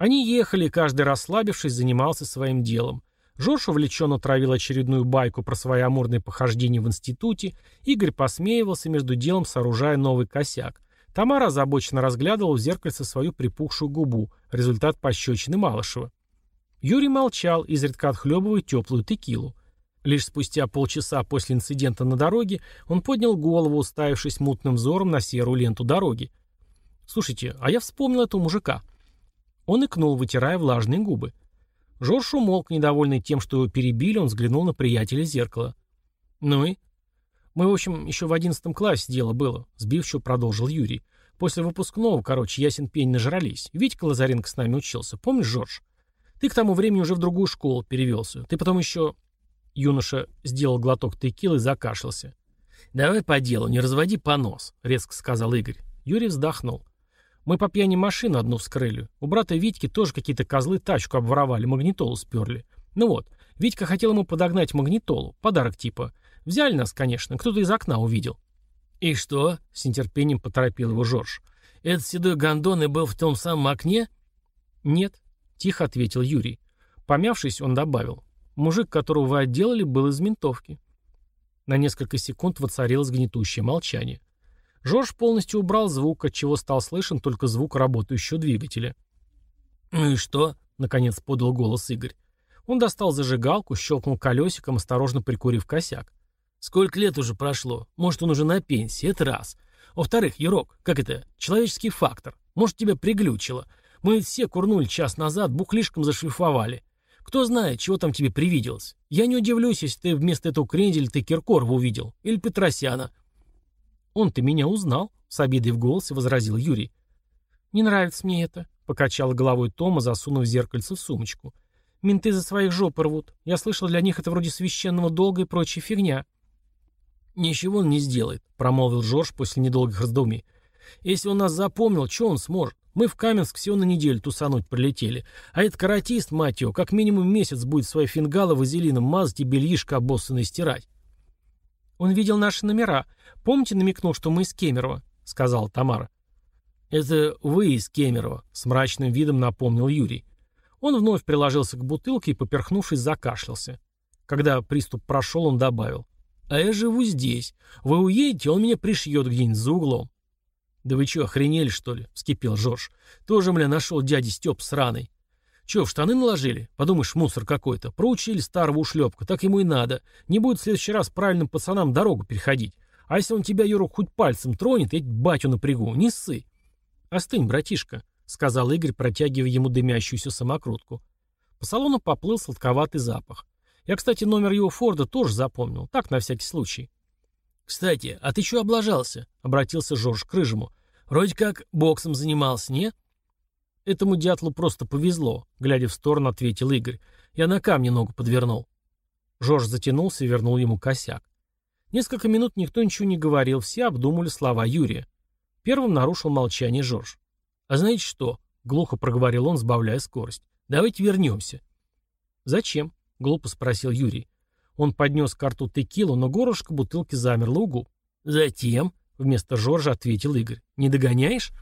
Они ехали, каждый расслабившись, занимался своим делом. Жорж увлеченно травил очередную байку про свои амурные похождения в институте, Игорь посмеивался между делом, сооружая новый косяк. Тамара озабоченно разглядывала в зеркальце свою припухшую губу, результат пощечины Малышева. Юрий молчал, изредка отхлебывая теплую текилу. Лишь спустя полчаса после инцидента на дороге он поднял голову, уставившись мутным взором на серую ленту дороги. «Слушайте, а я вспомнил этого мужика». Он икнул, вытирая влажные губы. Жорж умолк, недовольный тем, что его перебили, он взглянул на приятеля зеркала. «Ну и?» «Мы, в общем, еще в одиннадцатом классе дело было», — сбивчиво продолжил Юрий. «После выпускного, короче, ясен пень нажрались. Витька Лазаренко с нами учился. Помнишь, Жорж? Ты к тому времени уже в другую школу перевелся. Ты потом еще...» Юноша сделал глоток текилы и закашлялся. «Давай по делу, не разводи понос», — резко сказал Игорь. Юрий вздохнул. «Мы по пьяни машину одну вскрыли. У брата Витьки тоже какие-то козлы тачку обворовали, магнитолу сперли. Ну вот, Витька хотел ему подогнать магнитолу, подарок типа. Взяли нас, конечно, кто-то из окна увидел». «И что?» — с нетерпением поторопил его Жорж. «Этот седой гондон и был в том самом окне?» «Нет», — тихо ответил Юрий. Помявшись, он добавил. Мужик, которого вы отделали, был из ментовки. На несколько секунд воцарилось гнетущее молчание. Жорж полностью убрал звук, от чего стал слышен только звук работающего двигателя. «Ну и что?» — наконец подал голос Игорь. Он достал зажигалку, щелкнул колесиком, осторожно прикурив косяк. «Сколько лет уже прошло? Может, он уже на пенсии? Это раз. Во-вторых, Ерок, как это? Человеческий фактор. Может, тебя приглючило. Мы все курнули час назад, бухлишком зашлифовали. Кто знает, чего там тебе привиделось. Я не удивлюсь, если ты вместо этого кренделя ты Киркорова увидел. Или Петросяна. Он-то меня узнал, с обидой в голосе возразил Юрий. Не нравится мне это, покачала головой Тома, засунув зеркальце в сумочку. Менты за своих жоп рвут. Я слышал, для них это вроде священного долга и прочая фигня. Ничего он не сделает, промолвил Жорж после недолгих раздумий. Если он нас запомнил, что он сможет? Мы в Каменск всего на неделю тусануть прилетели. А этот каратист, мать его, как минимум месяц будет свои фингалы вазелином мазать и бельишко обоссанное стирать. Он видел наши номера. Помните, намекнул, что мы из Кемерово? Сказала Тамара. Это вы из Кемерово, с мрачным видом напомнил Юрий. Он вновь приложился к бутылке и, поперхнувшись, закашлялся. Когда приступ прошел, он добавил. «А я живу здесь. Вы уедете, он меня пришьет где-нибудь за углом. «Да вы чё, охренели, что ли?» — вскипел Жорж. «Тоже, бля, нашел дяди Степ сраный. Чё, в штаны наложили? Подумаешь, мусор какой-то. Проучили старого ушлепка, так ему и надо. Не будет в следующий раз правильным пацанам дорогу переходить. А если он тебя, Юру, хоть пальцем тронет, я батю напрягу. Не ссы». «Остынь, братишка», — сказал Игорь, протягивая ему дымящуюся самокрутку. По салону поплыл сладковатый запах. Я, кстати, номер его Форда тоже запомнил. Так, на всякий случай. «Кстати, а ты чё облажался?» — обратился Жорж к Рыжему. «Вроде как боксом занимался, не?» «Этому дятлу просто повезло», — глядя в сторону, ответил Игорь. «Я на камне ногу подвернул». Жорж затянулся и вернул ему косяк. Несколько минут никто ничего не говорил, все обдумывали слова Юрия. Первым нарушил молчание Жорж. «А знаете что?» — глухо проговорил он, сбавляя скорость. «Давайте вернемся». «Зачем?» — глупо спросил Юрий. Он поднес к рту текилу, но горлышко бутылки замерло у губ. «Затем», — вместо Жоржа ответил Игорь, — «не догоняешь?»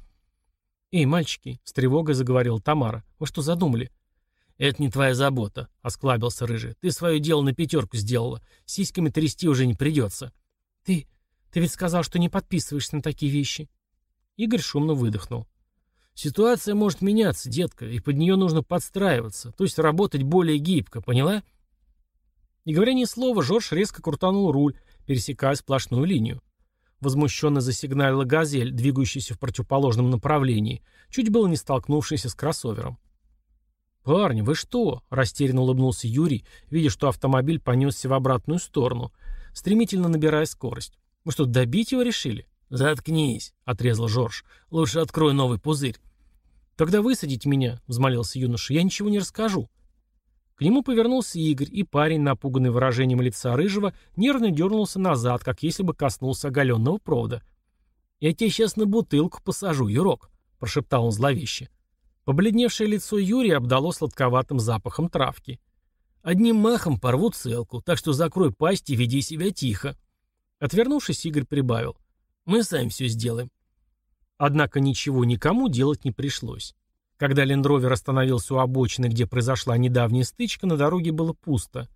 «Эй, мальчики», — с тревогой заговорила Тамара, — «вы что задумали?» «Это не твоя забота», — осклабился Рыжий. «Ты свое дело на пятерку сделала. Сиськами трясти уже не придется». «Ты... ты ведь сказал, что не подписываешься на такие вещи». Игорь шумно выдохнул. «Ситуация может меняться, детка, и под нее нужно подстраиваться, то есть работать более гибко, поняла?» Не говоря ни слова, Жорж резко крутанул руль, пересекая сплошную линию. Возмущенно засигналила «Газель», двигающаяся в противоположном направлении, чуть было не столкнувшаяся с кроссовером. «Парни, вы что?» – растерянно улыбнулся Юрий, видя, что автомобиль понесся в обратную сторону, стремительно набирая скорость. «Вы что, добить его решили?» «Заткнись», — отрезал Жорж. «Лучше открой новый пузырь». «Тогда высадите меня», — взмолился юноша. «Я ничего не расскажу». К нему повернулся Игорь, и парень, напуганный выражением лица Рыжего, нервно дернулся назад, как если бы коснулся оголенного провода. «Я тебе сейчас на бутылку посажу, Юрок», — прошептал он зловеще. Побледневшее лицо Юрия обдало сладковатым запахом травки. «Одним махом порву целку, так что закрой пасть и веди себя тихо». Отвернувшись, Игорь прибавил. «Мы сами все сделаем». Однако ничего никому делать не пришлось. Когда лендровер остановился у обочины, где произошла недавняя стычка, на дороге было пусто.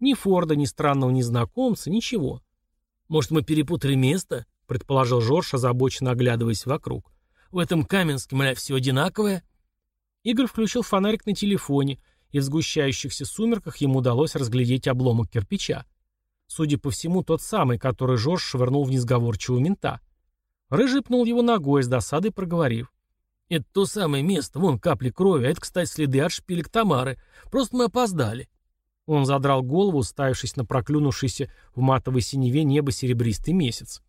Ни Форда, ни странного незнакомца, ничего. «Может, мы перепутали место?» — предположил Жорж, озабоченно оглядываясь вокруг. «В этом Каменске, мля, все одинаковое?» Игорь включил фонарик на телефоне, и в сгущающихся сумерках ему удалось разглядеть обломок кирпича. Судя по всему, тот самый, который Жорж швырнул в несговорчивого мента. Рыжий пнул его ногой, с досадой проговорив. «Это то самое место, вон капли крови, а это, кстати, следы от шпилек Тамары. Просто мы опоздали». Он задрал голову, уставившись на проклюнувшийся в матовой синеве небо серебристый месяц.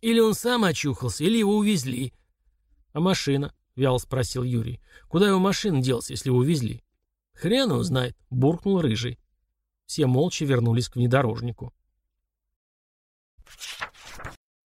«Или он сам очухался, или его увезли». «А машина?» — вяло спросил Юрий. «Куда его машина делся, если его увезли?» «Хрен его знает», — буркнул Рыжий. Все молча вернулись к внедорожнику.